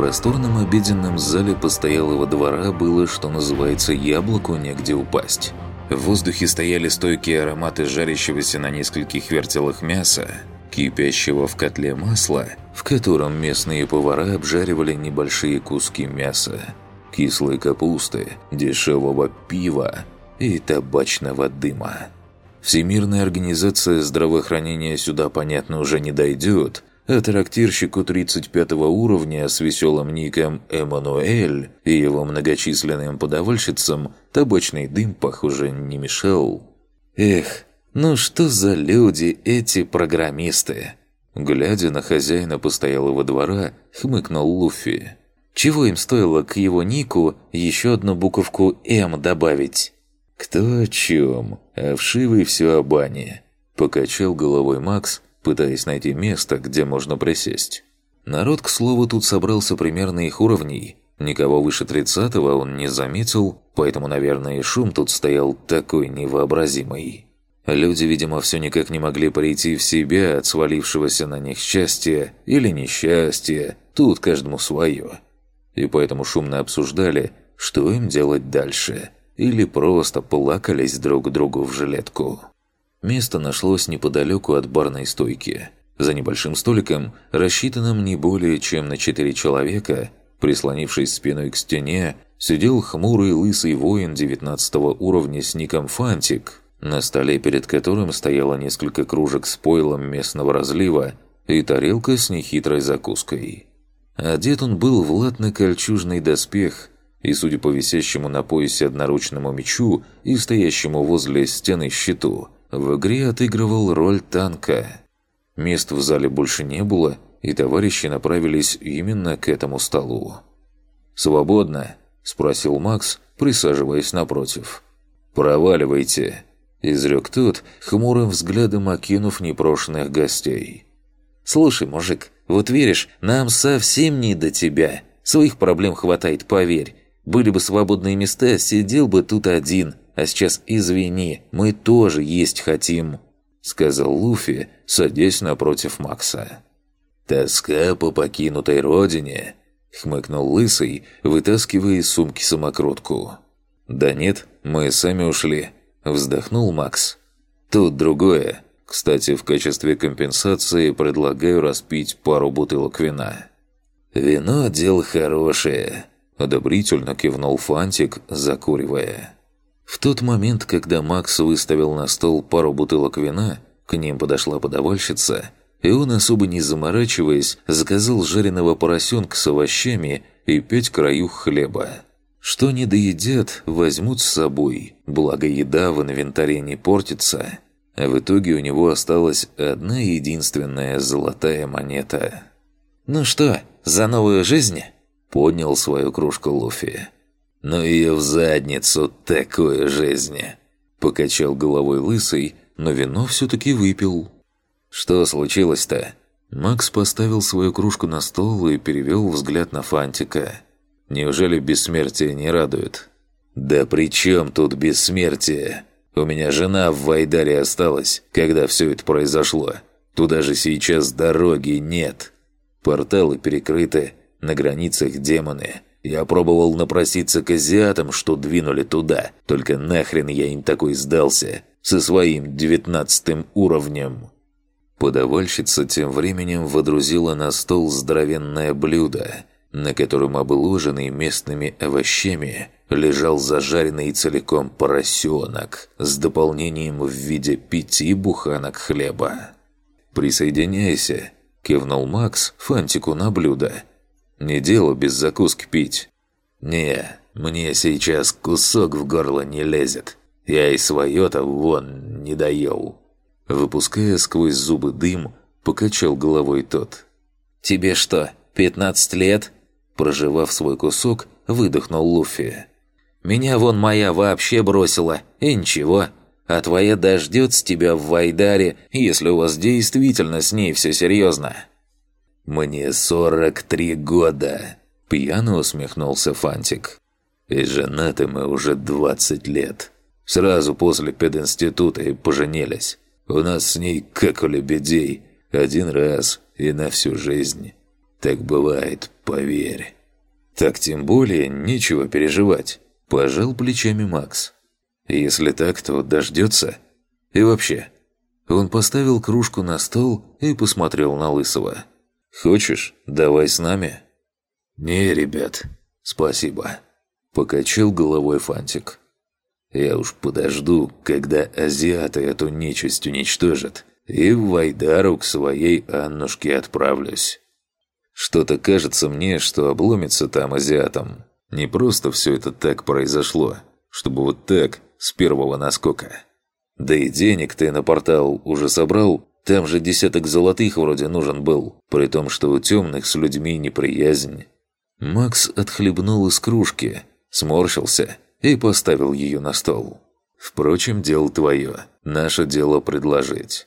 просторном обеденном зале постоялого двора было, что называется, яблоку негде упасть. В воздухе стояли стойкие ароматы жарящегося на нескольких вертелах мяса, кипящего в котле масла, в котором местные повара обжаривали небольшие куски мяса, кислой капусты, дешевого пива и табачного дыма. Всемирная организация здравоохранения сюда, понятно, уже не дойдет, а трактирщику 35 уровня с веселым ником Эммануэль и его многочисленным подавальщицам табачный дым, похоже, не мешал. Эх, ну что за люди эти программисты? Глядя на хозяина постоялого двора, хмыкнул Луффи. Чего им стоило к его нику еще одну буковку «М» добавить? «Кто о чем? А вшивый все о бане», – покачал головой Макс, пытаясь найти место, где можно присесть. Народ, к слову, тут собрался примерно их уровней. Никого выше тридцатого он не заметил, поэтому, наверное, и шум тут стоял такой невообразимый. Люди, видимо, все никак не могли прийти в себя от свалившегося на них счастья или несчастья, тут каждому свое. И поэтому шумно обсуждали, что им делать дальше – или просто плакались друг другу в жилетку. Место нашлось неподалеку от барной стойки. За небольшим столиком, рассчитанным не более чем на четыре человека, прислонившись спиной к стене, сидел хмурый лысый воин 19 уровня с ником Фантик, на столе перед которым стояло несколько кружек с пойлом местного разлива и тарелка с нехитрой закуской. Одет он был в латно-кольчужный доспех и, судя по висящему на поясе одноручному мечу и стоящему возле стены щиту, в игре отыгрывал роль танка. Мест в зале больше не было, и товарищи направились именно к этому столу. «Свободно?» – спросил Макс, присаживаясь напротив. «Проваливайте!» – изрек тот, хмурым взглядом окинув непрошенных гостей. «Слушай, мужик, вот веришь, нам совсем не до тебя. Своих проблем хватает, поверь. Были бы свободные места, сидел бы тут один. А сейчас, извини, мы тоже есть хотим», — сказал Луфи, садясь напротив Макса. «Тоска по покинутой родине», — хмыкнул Лысый, вытаскивая из сумки самокрутку. «Да нет, мы сами ушли», — вздохнул Макс. «Тут другое. Кстати, в качестве компенсации предлагаю распить пару бутылок вина». «Вино – дело хорошее», Одобрительно кивнул Фантик, закуривая. В тот момент, когда Макс выставил на стол пару бутылок вина, к ним подошла подавальщица, и он, особо не заморачиваясь, заказал жареного поросенка с овощами и пять краюх хлеба. Что не доедят, возьмут с собой, благо еда в инвентаре не портится. А в итоге у него осталась одна единственная золотая монета. «Ну что, за новую жизнь?» Поднял свою кружку Луфи. «Ну ее в задницу такой жизни!» Покачал головой лысый, но вино все-таки выпил. «Что случилось-то?» Макс поставил свою кружку на стол и перевел взгляд на Фантика. «Неужели бессмертие не радует?» «Да при чем тут бессмертие? У меня жена в Вайдаре осталась, когда все это произошло. Туда же сейчас дороги нет. Порталы перекрыты, на границах демоны. Я пробовал напроситься к азиатам, что двинули туда. Только нахрен я им такой сдался. Со своим девятнадцатым уровнем. Подавальщица тем временем водрузила на стол здоровенное блюдо, на котором обложенный местными овощами лежал зажаренный целиком поросенок с дополнением в виде пяти буханок хлеба. «Присоединяйся», – кивнул Макс Фантику на блюдо, не дело без закуски пить. Не, мне сейчас кусок в горло не лезет. Я и свое-то вон не доел. Выпуская сквозь зубы дым, покачал головой тот. «Тебе что, 15 лет?» Проживав свой кусок, выдохнул Луфи. «Меня вон моя вообще бросила, и ничего. А твоя дождется тебя в Вайдаре, если у вас действительно с ней все серьезно». «Мне 43 года», – пьяно усмехнулся Фантик. «И женаты мы уже 20 лет. Сразу после пединститута и поженились. У нас с ней, как у лебедей, один раз и на всю жизнь. Так бывает, поверь». «Так тем более нечего переживать», – пожал плечами Макс. «Если так, то дождется. И вообще». Он поставил кружку на стол и посмотрел на Лысого. «Хочешь, давай с нами?» «Не, ребят, спасибо», – покачал головой Фантик. «Я уж подожду, когда азиаты эту нечисть уничтожат, и в Вайдару к своей Аннушке отправлюсь». Что-то кажется мне, что обломится там азиатам. Не просто все это так произошло, чтобы вот так, с первого наскока. Да и денег ты на портал уже собрал, там же десяток золотых вроде нужен был, при том, что у темных с людьми неприязнь. Макс отхлебнул из кружки, сморщился и поставил ее на стол. Впрочем, дело твое, наше дело предложить.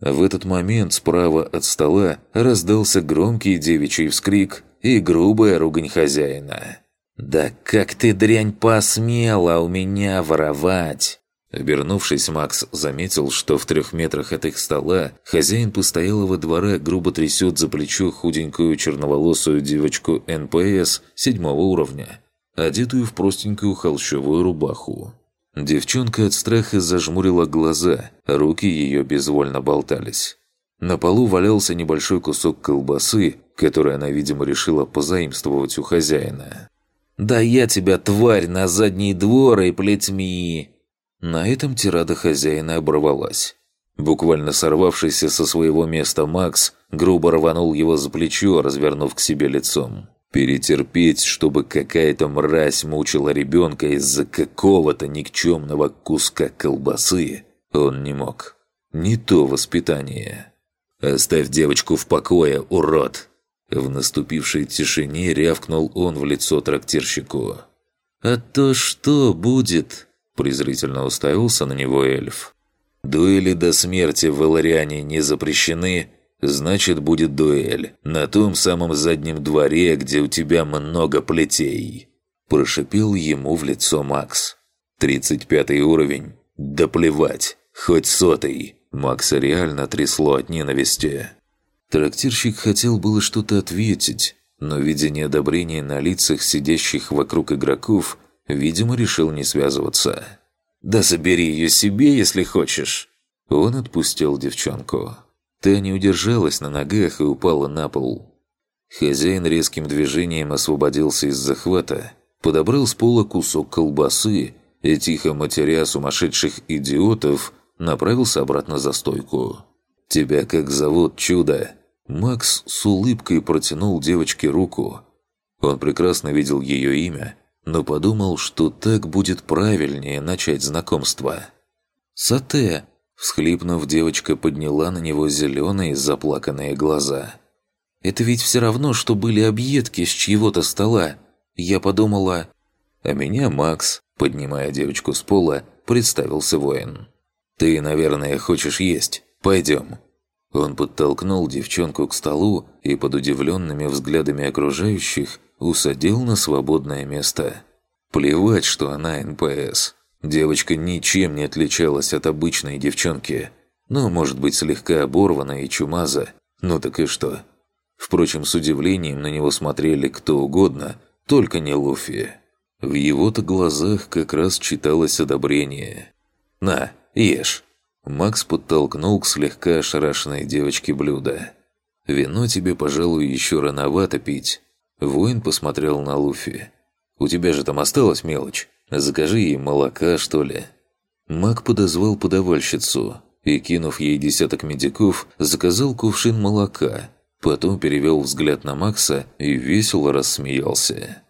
В этот момент справа от стола раздался громкий девичий вскрик и грубая ругань хозяина. «Да как ты, дрянь, посмела у меня воровать!» Обернувшись, Макс заметил, что в трех метрах от их стола хозяин постоялого двора грубо трясет за плечо худенькую черноволосую девочку НПС седьмого уровня, одетую в простенькую холщовую рубаху. Девчонка от страха зажмурила глаза, руки ее безвольно болтались. На полу валялся небольшой кусок колбасы, который она, видимо, решила позаимствовать у хозяина. «Да я тебя, тварь, на задний двор и плетьми!» На этом тирада хозяина оборвалась. Буквально сорвавшийся со своего места Макс грубо рванул его за плечо, развернув к себе лицом. Перетерпеть, чтобы какая-то мразь мучила ребенка из-за какого-то никчемного куска колбасы, он не мог. Не то воспитание. «Оставь девочку в покое, урод!» В наступившей тишине рявкнул он в лицо трактирщику. «А то что будет?» Презрительно уставился на него эльф. «Дуэли до смерти в Элариане не запрещены, Значит, будет дуэль. На том самом заднем дворе, где у тебя много плетей. Прошипел ему в лицо Макс. Тридцать пятый уровень. Да плевать. Хоть сотый. Макса реально трясло от ненависти. Трактирщик хотел было что-то ответить, но, видя неодобрение на лицах сидящих вокруг игроков, видимо, решил не связываться. «Да забери ее себе, если хочешь!» Он отпустил девчонку. Та не удержалась на ногах и упала на пол. Хозяин резким движением освободился из захвата, подобрал с пола кусок колбасы и, тихо матеря сумасшедших идиотов, направился обратно за стойку. «Тебя как зовут, чудо?» Макс с улыбкой протянул девочке руку. Он прекрасно видел ее имя, но подумал, что так будет правильнее начать знакомство. «Сате!» Всхлипнув, девочка подняла на него зеленые заплаканные глаза. «Это ведь все равно, что были объедки с чьего-то стола. Я подумала...» А меня Макс, поднимая девочку с пола, представился воин. «Ты, наверное, хочешь есть. Пойдем». Он подтолкнул девчонку к столу и под удивленными взглядами окружающих усадил на свободное место. Плевать, что она НПС. Девочка ничем не отличалась от обычной девчонки. Ну, может быть, слегка оборвана и чумаза. Ну так и что? Впрочем, с удивлением на него смотрели кто угодно, только не Луфи. В его-то глазах как раз читалось одобрение. «На, ешь!» Макс подтолкнул к слегка ошарашенной девочке блюдо. «Вино тебе, пожалуй, еще рановато пить». Воин посмотрел на Луфи. «У тебя же там осталась мелочь. Закажи ей молока, что ли». Маг подозвал подавальщицу и, кинув ей десяток медиков, заказал кувшин молока. Потом перевел взгляд на Макса и весело рассмеялся.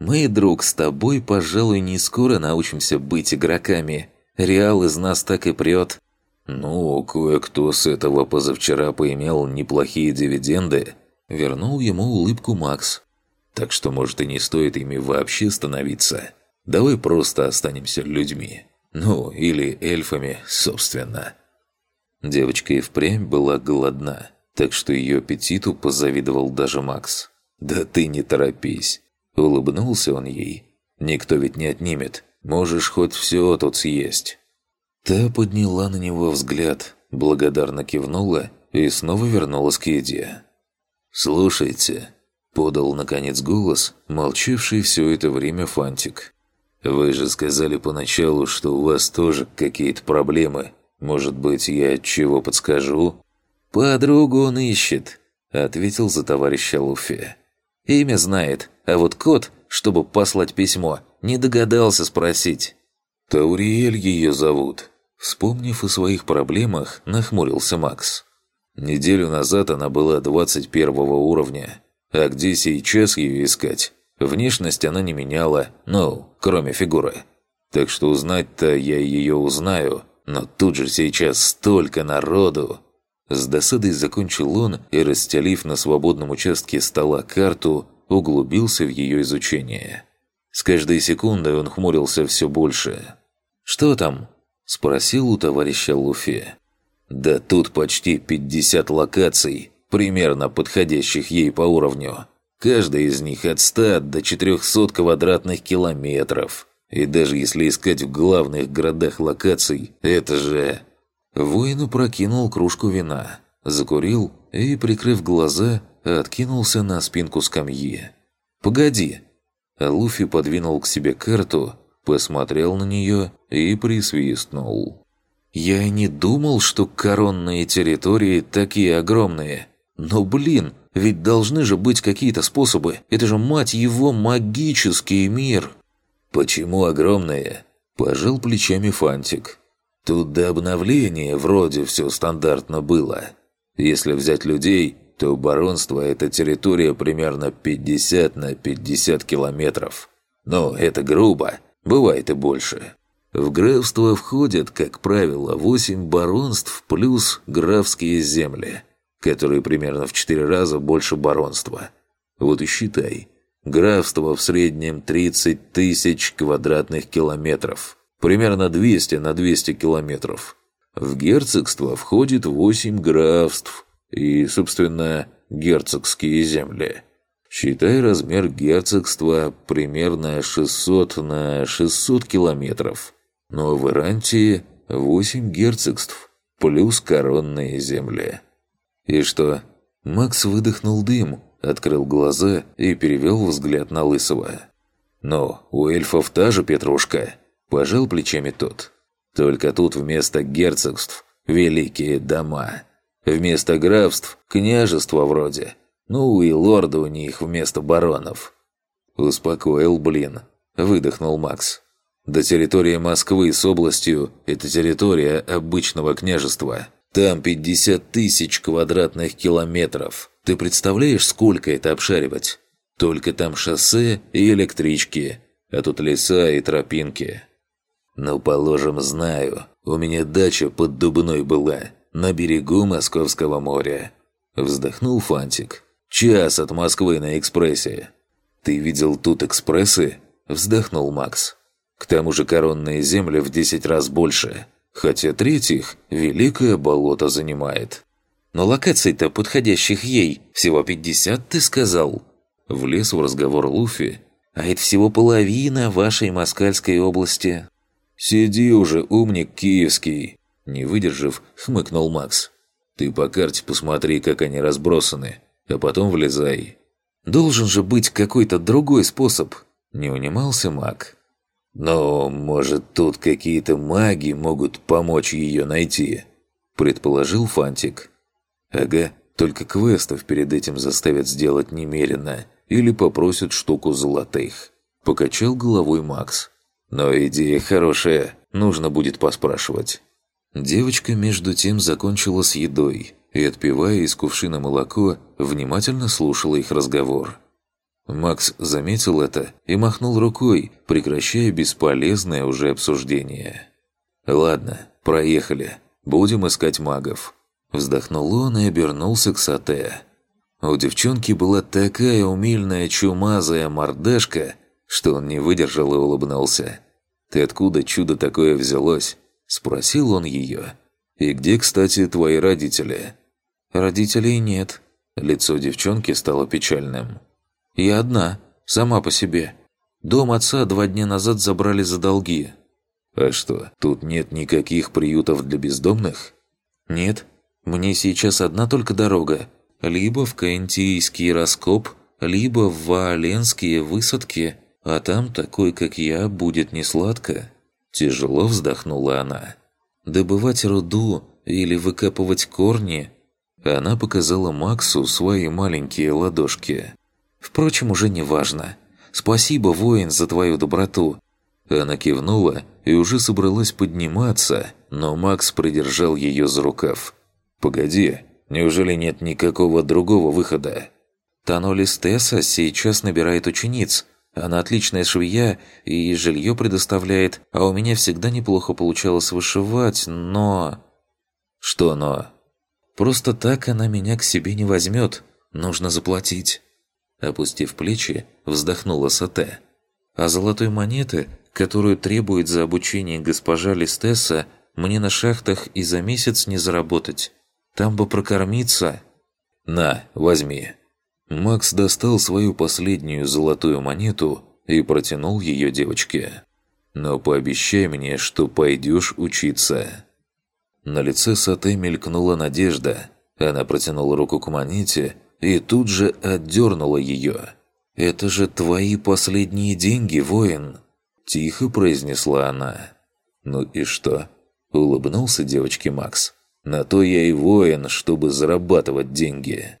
«Мы, друг, с тобой, пожалуй, не скоро научимся быть игроками. Реал из нас так и прет». «Ну, кое-кто с этого позавчера поимел неплохие дивиденды», вернул ему улыбку Макс. «Так что, может, и не стоит ими вообще становиться». Давай просто останемся людьми. Ну, или эльфами, собственно». Девочка и впрямь была голодна, так что ее аппетиту позавидовал даже Макс. «Да ты не торопись!» Улыбнулся он ей. «Никто ведь не отнимет. Можешь хоть все тут съесть». Та подняла на него взгляд, благодарно кивнула и снова вернулась к еде. «Слушайте, – подал, наконец, голос, молчавший все это время Фантик. «Вы же сказали поначалу, что у вас тоже какие-то проблемы. Может быть, я чего подскажу?» «Подругу он ищет», – ответил за товарища Луфи. «Имя знает, а вот код, чтобы послать письмо, не догадался спросить». «Тауриэль ее зовут». Вспомнив о своих проблемах, нахмурился Макс. Неделю назад она была 21 уровня. А где сейчас ее искать? Внешность она не меняла, ну, кроме фигуры. Так что узнать-то я ее узнаю, но тут же сейчас столько народу. С досадой закончил он и, расстелив на свободном участке стола карту, углубился в ее изучение. С каждой секундой он хмурился все больше. «Что там?» – спросил у товарища Луфи. «Да тут почти 50 локаций, примерно подходящих ей по уровню. Каждая из них от 100 до 400 квадратных километров. И даже если искать в главных городах локаций, это же... Воин прокинул кружку вина, закурил и, прикрыв глаза, откинулся на спинку скамьи. «Погоди!» Луфи подвинул к себе карту, посмотрел на нее и присвистнул. «Я и не думал, что коронные территории такие огромные. Но, блин, ведь должны же быть какие-то способы. Это же, мать его, магический мир!» «Почему огромные?» – пожал плечами Фантик. «Тут до обновления вроде все стандартно было. Если взять людей, то баронство – это территория примерно 50 на 50 километров. Но это грубо, бывает и больше. В графство входят, как правило, 8 баронств плюс графские земли – которые примерно в четыре раза больше баронства. Вот и считай. Графство в среднем 30 тысяч квадратных километров. Примерно 200 на 200 километров. В герцогство входит 8 графств и, собственно, герцогские земли. Считай размер герцогства примерно 600 на 600 километров. Но в Ирантии 8 герцогств плюс коронные земли. «И что?» Макс выдохнул дым, открыл глаза и перевел взгляд на Лысого. «Ну, у эльфов та же петрушка», – пожал плечами тот. «Только тут вместо герцогств – великие дома. Вместо графств – княжества вроде. Ну и лорды у них вместо баронов». «Успокоил, блин», – выдохнул Макс. «До территории Москвы с областью – это территория обычного княжества». Там 50 тысяч квадратных километров. Ты представляешь, сколько это обшаривать? Только там шоссе и электрички, а тут леса и тропинки. Ну, положим, знаю. У меня дача под Дубной была, на берегу Московского моря. Вздохнул Фантик. Час от Москвы на экспрессе. Ты видел тут экспрессы? Вздохнул Макс. К тому же коронные земли в 10 раз больше – хотя третьих Великое Болото занимает. Но локаций-то подходящих ей всего 50, ты сказал. Влез в разговор Луфи. А это всего половина вашей Москальской области. Сиди уже, умник киевский. Не выдержав, хмыкнул Макс. Ты по карте посмотри, как они разбросаны, а потом влезай. Должен же быть какой-то другой способ. Не унимался маг. «Но, может, тут какие-то маги могут помочь ее найти?» – предположил Фантик. «Ага, только квестов перед этим заставят сделать немерено или попросят штуку золотых», – покачал головой Макс. «Но идея хорошая, нужно будет поспрашивать». Девочка между тем закончила с едой и, отпивая из кувшина молоко, внимательно слушала их разговор. Макс заметил это и махнул рукой, прекращая бесполезное уже обсуждение. «Ладно, проехали. Будем искать магов». Вздохнул он и обернулся к Сате. У девчонки была такая умильная чумазая мордашка, что он не выдержал и улыбнулся. «Ты откуда чудо такое взялось?» – спросил он ее. «И где, кстати, твои родители?» «Родителей нет». Лицо девчонки стало печальным. Я одна, сама по себе. Дом отца два дня назад забрали за долги. А что, тут нет никаких приютов для бездомных? Нет. Мне сейчас одна только дорога. Либо в Каентийский раскоп, либо в Вааленские высадки, а там такой, как я, будет несладко». Тяжело вздохнула она. «Добывать руду или выкапывать корни?» Она показала Максу свои маленькие ладошки. «Впрочем, уже не важно. Спасибо, воин, за твою доброту». Она кивнула и уже собралась подниматься, но Макс придержал ее за рукав. «Погоди, неужели нет никакого другого выхода?» Танолис Тесса сейчас набирает учениц. Она отличная швея и жилье предоставляет, а у меня всегда неплохо получалось вышивать, но... Что но? Просто так она меня к себе не возьмет. Нужно заплатить. Опустив плечи, вздохнула Сате. А золотой монеты, которую требует за обучение госпожа Листесса, мне на шахтах и за месяц не заработать. Там бы прокормиться. На, возьми. Макс достал свою последнюю золотую монету и протянул ее девочке. «Но пообещай мне, что пойдешь учиться». На лице Сате мелькнула надежда. Она протянула руку к монете и тут же отдернула ее. «Это же твои последние деньги, воин!» Тихо произнесла она. «Ну и что?» Улыбнулся девочке Макс. «На то я и воин, чтобы зарабатывать деньги».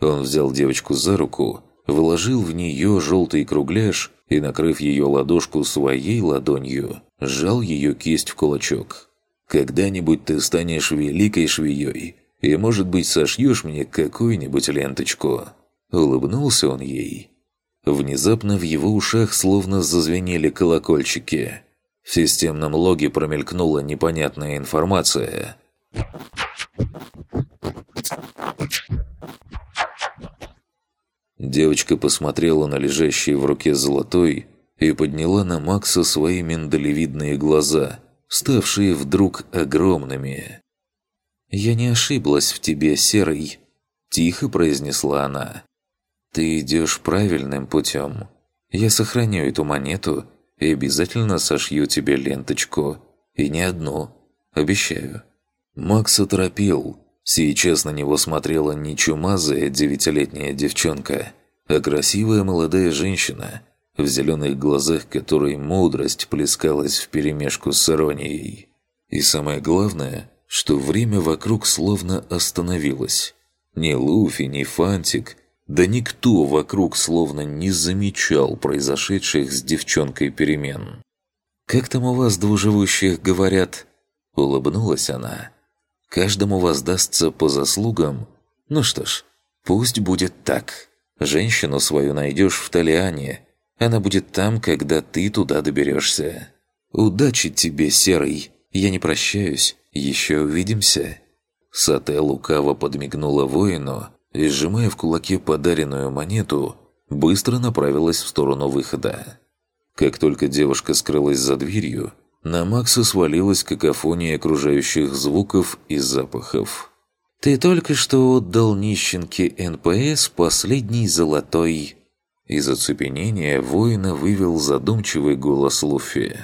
Он взял девочку за руку, вложил в нее желтый кругляш и, накрыв ее ладошку своей ладонью, сжал ее кисть в кулачок. «Когда-нибудь ты станешь великой швеей, и, может быть, сошьешь мне какую-нибудь ленточку». Улыбнулся он ей. Внезапно в его ушах словно зазвенели колокольчики. В системном логе промелькнула непонятная информация. Девочка посмотрела на лежащий в руке золотой и подняла на Макса свои миндалевидные глаза, ставшие вдруг огромными. «Я не ошиблась в тебе, Серый», – тихо произнесла она. «Ты идешь правильным путем. Я сохраню эту монету и обязательно сошью тебе ленточку. И не одну. Обещаю». Макс оторопел, Сейчас на него смотрела не чумазая девятилетняя девчонка, а красивая молодая женщина, в зеленых глазах которой мудрость плескалась вперемешку с иронией. И самое главное, что время вокруг словно остановилось. Ни Луфи, ни Фантик, да никто вокруг словно не замечал произошедших с девчонкой перемен. «Как там у вас, двуживущих, говорят?» Улыбнулась она. Каждому воздастся по заслугам. Ну что ж, пусть будет так. Женщину свою найдешь в Талиане. Она будет там, когда ты туда доберешься. Удачи тебе, Серый. Я не прощаюсь. Еще увидимся. Сате лукаво подмигнула воину и, сжимая в кулаке подаренную монету, быстро направилась в сторону выхода. Как только девушка скрылась за дверью, на Макса свалилась какофония окружающих звуков и запахов. «Ты только что отдал нищенке НПС последний золотой...» Из оцепенения воина вывел задумчивый голос Луфи.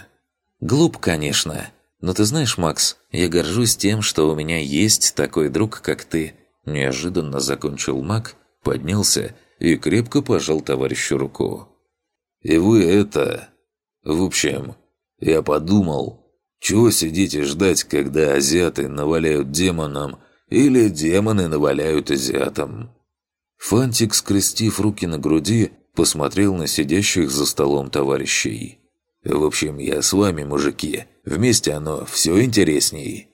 «Глуп, конечно. Но ты знаешь, Макс, я горжусь тем, что у меня есть такой друг, как ты». Неожиданно закончил маг, поднялся и крепко пожал товарищу руку. «И вы это... В общем, я подумал, чего сидеть и ждать, когда азиаты наваляют демонам, или демоны наваляют азиатам? Фантик, скрестив руки на груди, посмотрел на сидящих за столом товарищей. «В общем, я с вами, мужики. Вместе оно все интересней».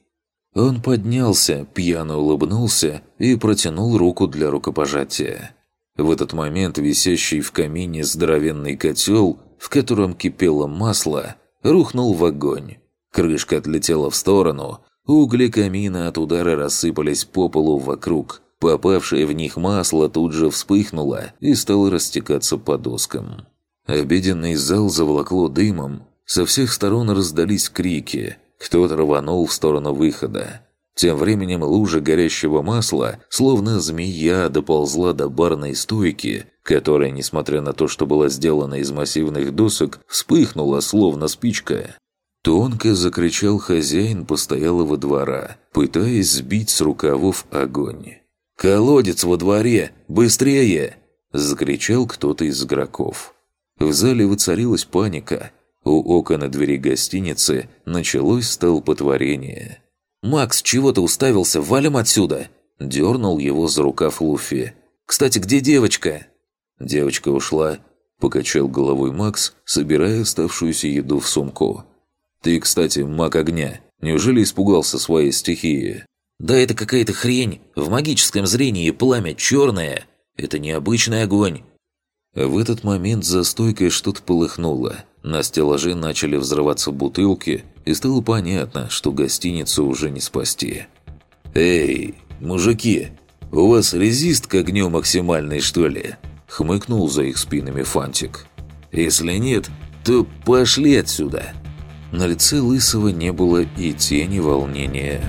Он поднялся, пьяно улыбнулся и протянул руку для рукопожатия. В этот момент висящий в камине здоровенный котел, в котором кипело масло, рухнул в огонь. Крышка отлетела в сторону, угли камина от удара рассыпались по полу вокруг. Попавшее в них масло тут же вспыхнуло и стало растекаться по доскам. Обеденный зал заволокло дымом, со всех сторон раздались крики. Кто-то рванул в сторону выхода. Тем временем лужа горящего масла, словно змея, доползла до барной стойки, которая, несмотря на то, что была сделана из массивных досок, вспыхнула, словно спичка. Тонко закричал хозяин постоялого двора, пытаясь сбить с рукавов огонь. «Колодец во дворе! Быстрее!» – закричал кто-то из игроков. В зале воцарилась паника. У окон и двери гостиницы началось столпотворение. «Макс, чего ты уставился? Валим отсюда!» Дернул его за рукав Луфи. «Кстати, где девочка?» Девочка ушла. Покачал головой Макс, собирая оставшуюся еду в сумку. «Ты, кстати, маг огня. Неужели испугался своей стихии?» «Да это какая-то хрень. В магическом зрении пламя черное. Это необычный огонь». В этот момент за стойкой что-то полыхнуло. На стеллаже начали взрываться бутылки, и стало понятно, что гостиницу уже не спасти. «Эй, мужики, у вас резист к огню максимальный, что ли?» Хмыкнул за их спинами Фантик. «Если нет, то пошли отсюда!» На лице Лысого не было и тени волнения.